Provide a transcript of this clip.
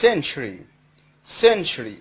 century century.